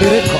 Miracle.